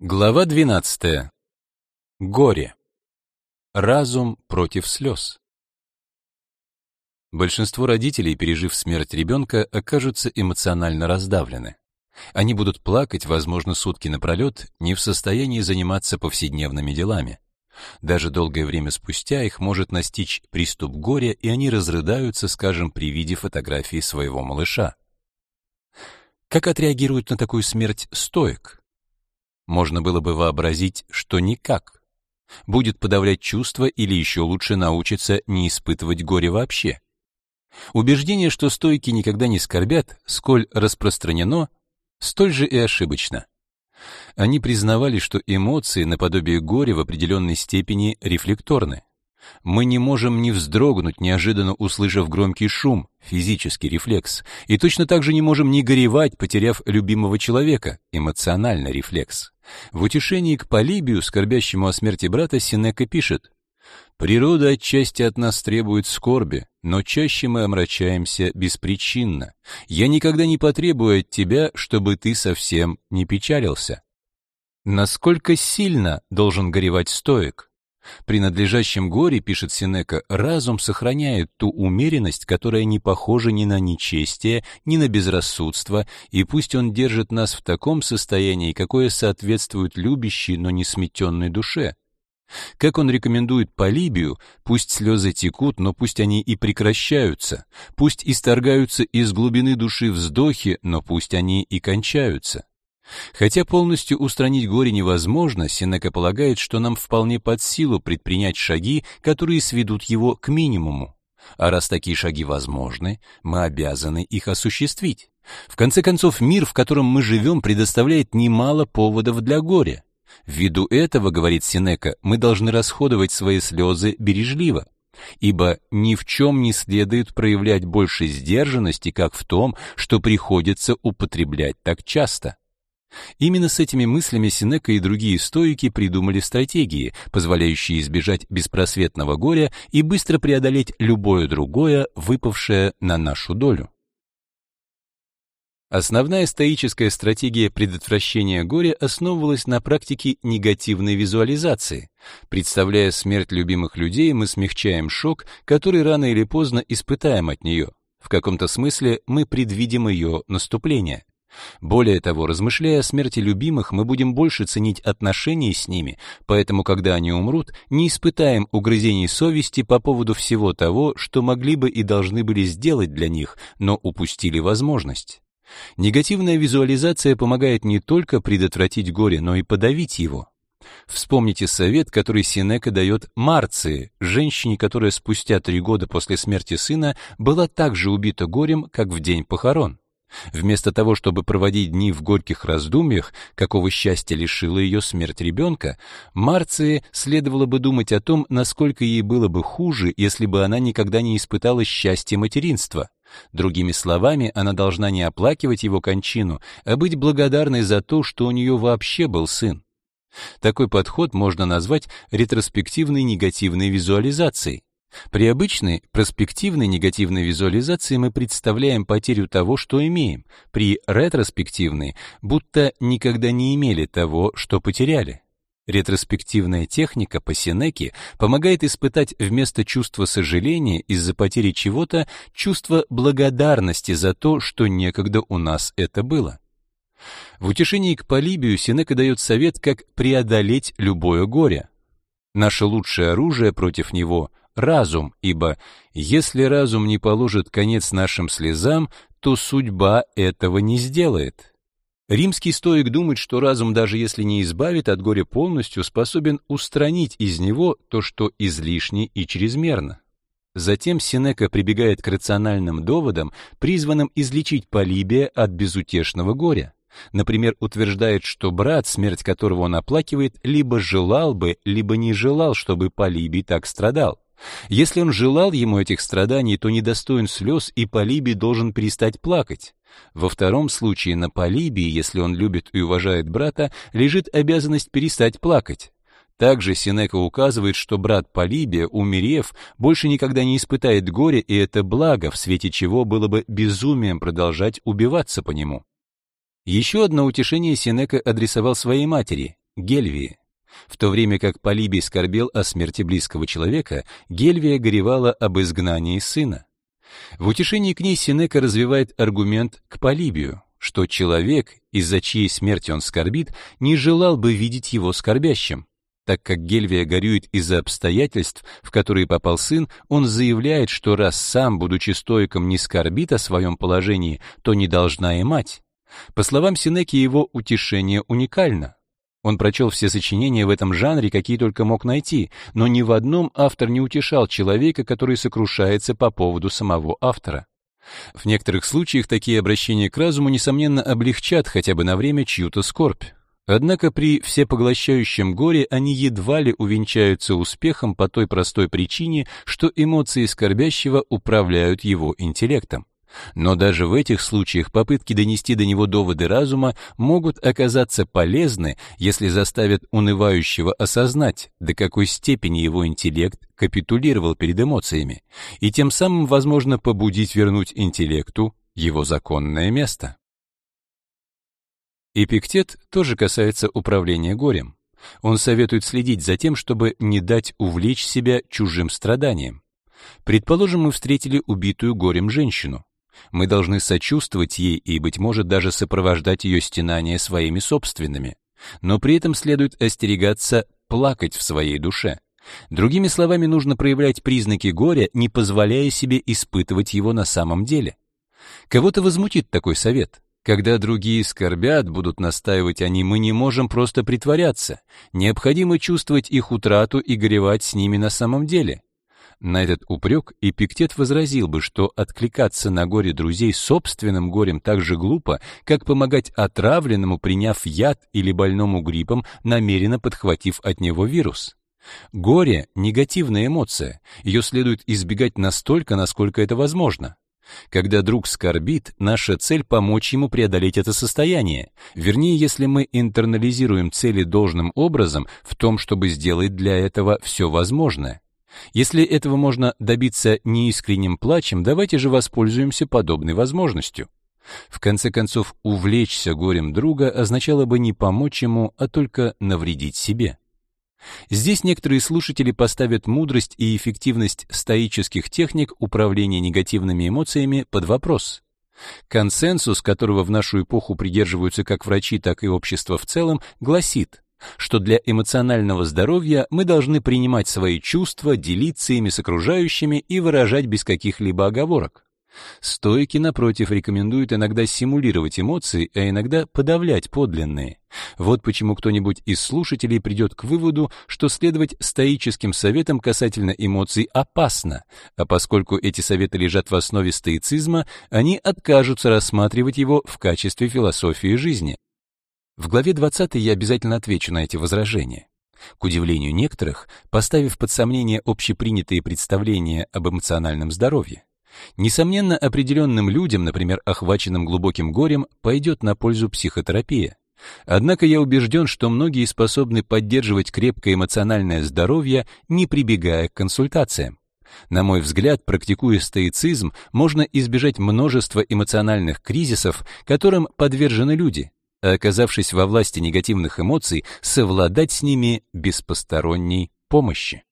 Глава 12. Горе. Разум против слез. Большинство родителей, пережив смерть ребенка, окажутся эмоционально раздавлены. Они будут плакать, возможно, сутки напролет, не в состоянии заниматься повседневными делами. Даже долгое время спустя их может настичь приступ горя, и они разрыдаются, скажем, при виде фотографии своего малыша. Как отреагирует на такую смерть стоик? Можно было бы вообразить, что никак. Будет подавлять чувства или еще лучше научиться не испытывать горе вообще. Убеждение, что стойки никогда не скорбят, сколь распространено, столь же и ошибочно. Они признавали, что эмоции наподобие горя в определенной степени рефлекторны. Мы не можем не вздрогнуть, неожиданно услышав громкий шум, физический рефлекс, и точно так же не можем не горевать, потеряв любимого человека, эмоциональный рефлекс. В утешении к Полибию, скорбящему о смерти брата, Синека пишет: Природа отчасти от нас требует скорби, но чаще мы омрачаемся беспричинно. Я никогда не потребую от тебя, чтобы ты совсем не печалился. Насколько сильно должен горевать стоик? При надлежащем горе, пишет Синека, разум сохраняет ту умеренность, которая не похожа ни на нечестие, ни на безрассудство, и пусть он держит нас в таком состоянии, какое соответствует любящей, но не сметенной душе. Как он рекомендует Полибию, пусть слезы текут, но пусть они и прекращаются, пусть исторгаются из глубины души вздохи, но пусть они и кончаются. Хотя полностью устранить горе невозможно, Сенека полагает, что нам вполне под силу предпринять шаги, которые сведут его к минимуму. А раз такие шаги возможны, мы обязаны их осуществить. В конце концов, мир, в котором мы живем, предоставляет немало поводов для горя. Ввиду этого, говорит Сенека, мы должны расходовать свои слезы бережливо, ибо ни в чем не следует проявлять больше сдержанности, как в том, что приходится употреблять так часто. Именно с этими мыслями Синека и другие стоики придумали стратегии, позволяющие избежать беспросветного горя и быстро преодолеть любое другое, выпавшее на нашу долю. Основная стоическая стратегия предотвращения горя основывалась на практике негативной визуализации. Представляя смерть любимых людей, мы смягчаем шок, который рано или поздно испытаем от нее. В каком-то смысле мы предвидим ее наступление. Более того, размышляя о смерти любимых, мы будем больше ценить отношения с ними, поэтому, когда они умрут, не испытаем угрызений совести по поводу всего того, что могли бы и должны были сделать для них, но упустили возможность. Негативная визуализация помогает не только предотвратить горе, но и подавить его. Вспомните совет, который Синека дает Марции, женщине, которая спустя три года после смерти сына была так же убита горем, как в день похорон. Вместо того, чтобы проводить дни в горьких раздумьях, какого счастья лишила ее смерть ребенка, Марции следовало бы думать о том, насколько ей было бы хуже, если бы она никогда не испытала счастья материнства. Другими словами, она должна не оплакивать его кончину, а быть благодарной за то, что у нее вообще был сын. Такой подход можно назвать ретроспективной негативной визуализацией. При обычной проспективной негативной визуализации мы представляем потерю того, что имеем, при ретроспективной будто никогда не имели того, что потеряли. Ретроспективная техника по Сенеке помогает испытать вместо чувства сожаления из-за потери чего-то чувство благодарности за то, что некогда у нас это было. В утешении к Полибию Сенека дает совет, как преодолеть любое горе. Наше лучшее оружие против него разум, ибо если разум не положит конец нашим слезам, то судьба этого не сделает. Римский стоик думает, что разум, даже если не избавит от горя полностью, способен устранить из него то, что излишне и чрезмерно. Затем Синека прибегает к рациональным доводам, призванным излечить Полибия от безутешного горя. Например, утверждает, что брат, смерть которого он оплакивает, либо желал бы, либо не желал, чтобы Полибий так страдал. Если он желал ему этих страданий, то недостоин слез, и Полибий должен перестать плакать. Во втором случае на Полибии, если он любит и уважает брата, лежит обязанность перестать плакать. Также Синека указывает, что брат Полибия, умерев, больше никогда не испытает горя, и это благо, в свете чего было бы безумием продолжать убиваться по нему. Еще одно утешение Синека адресовал своей матери, Гельвии. В то время как Полибий скорбел о смерти близкого человека, Гельвия горевала об изгнании сына. В утешении к ней Синека развивает аргумент к Полибию, что человек, из-за чьей смерти он скорбит, не желал бы видеть его скорбящим. Так как Гельвия горюет из-за обстоятельств, в которые попал сын, он заявляет, что раз сам, будучи стоиком, не скорбит о своем положении, то не должна и мать. По словам Синеки, его утешение уникально. Он прочел все сочинения в этом жанре, какие только мог найти, но ни в одном автор не утешал человека, который сокрушается по поводу самого автора. В некоторых случаях такие обращения к разуму, несомненно, облегчат хотя бы на время чью-то скорбь. Однако при всепоглощающем горе они едва ли увенчаются успехом по той простой причине, что эмоции скорбящего управляют его интеллектом. Но даже в этих случаях попытки донести до него доводы разума могут оказаться полезны, если заставят унывающего осознать, до какой степени его интеллект капитулировал перед эмоциями, и тем самым, возможно, побудить вернуть интеллекту его законное место. Эпиктет тоже касается управления горем. Он советует следить за тем, чтобы не дать увлечь себя чужим страданием. Предположим, мы встретили убитую горем женщину. Мы должны сочувствовать ей и, быть может, даже сопровождать ее стенания своими собственными. Но при этом следует остерегаться плакать в своей душе. Другими словами, нужно проявлять признаки горя, не позволяя себе испытывать его на самом деле. Кого-то возмутит такой совет. Когда другие скорбят, будут настаивать они, мы не можем просто притворяться. Необходимо чувствовать их утрату и горевать с ними на самом деле. На этот упрек Эпиктет возразил бы, что откликаться на горе друзей собственным горем так же глупо, как помогать отравленному, приняв яд или больному гриппом, намеренно подхватив от него вирус. Горе — негативная эмоция, ее следует избегать настолько, насколько это возможно. Когда друг скорбит, наша цель — помочь ему преодолеть это состояние. Вернее, если мы интернализируем цели должным образом, в том, чтобы сделать для этого все возможное. Если этого можно добиться неискренним плачем, давайте же воспользуемся подобной возможностью. В конце концов, увлечься горем друга означало бы не помочь ему, а только навредить себе. Здесь некоторые слушатели поставят мудрость и эффективность стоических техник управления негативными эмоциями под вопрос. Консенсус, которого в нашу эпоху придерживаются как врачи, так и общество в целом, гласит: что для эмоционального здоровья мы должны принимать свои чувства, делиться ими с окружающими и выражать без каких-либо оговорок. Стоики, напротив, рекомендуют иногда симулировать эмоции, а иногда подавлять подлинные. Вот почему кто-нибудь из слушателей придет к выводу, что следовать стоическим советам касательно эмоций опасно, а поскольку эти советы лежат в основе стоицизма, они откажутся рассматривать его в качестве философии жизни. В главе 20 я обязательно отвечу на эти возражения. К удивлению некоторых, поставив под сомнение общепринятые представления об эмоциональном здоровье. Несомненно, определенным людям, например, охваченным глубоким горем, пойдет на пользу психотерапия. Однако я убежден, что многие способны поддерживать крепкое эмоциональное здоровье, не прибегая к консультациям. На мой взгляд, практикуя стоицизм, можно избежать множества эмоциональных кризисов, которым подвержены люди, а оказавшись во власти негативных эмоций, совладать с ними без посторонней помощи.